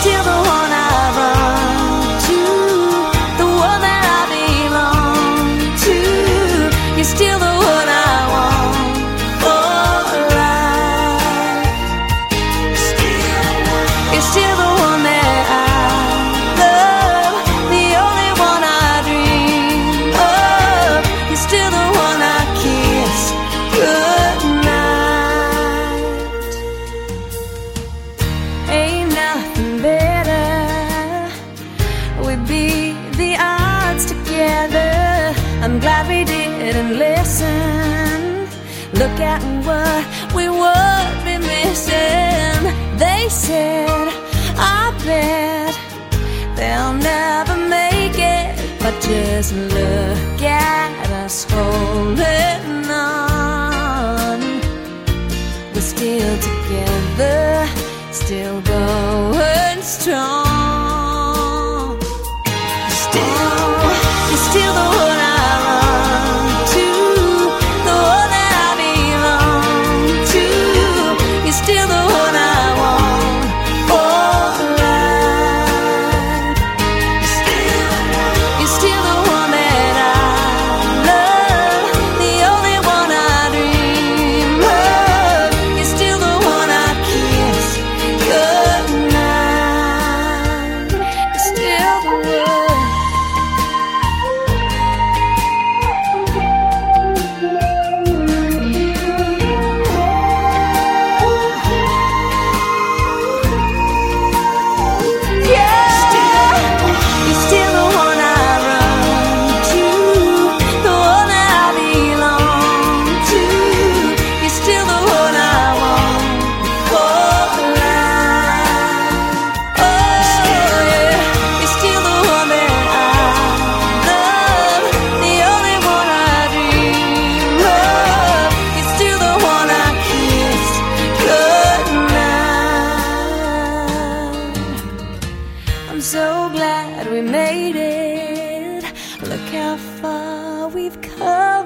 still I'm glad we didn't listen. Look at what we would be missing. They said, I bet they'll never make it. But just look at us holding on. We're still together, still going strong. Glad we made it. Look how far we've come.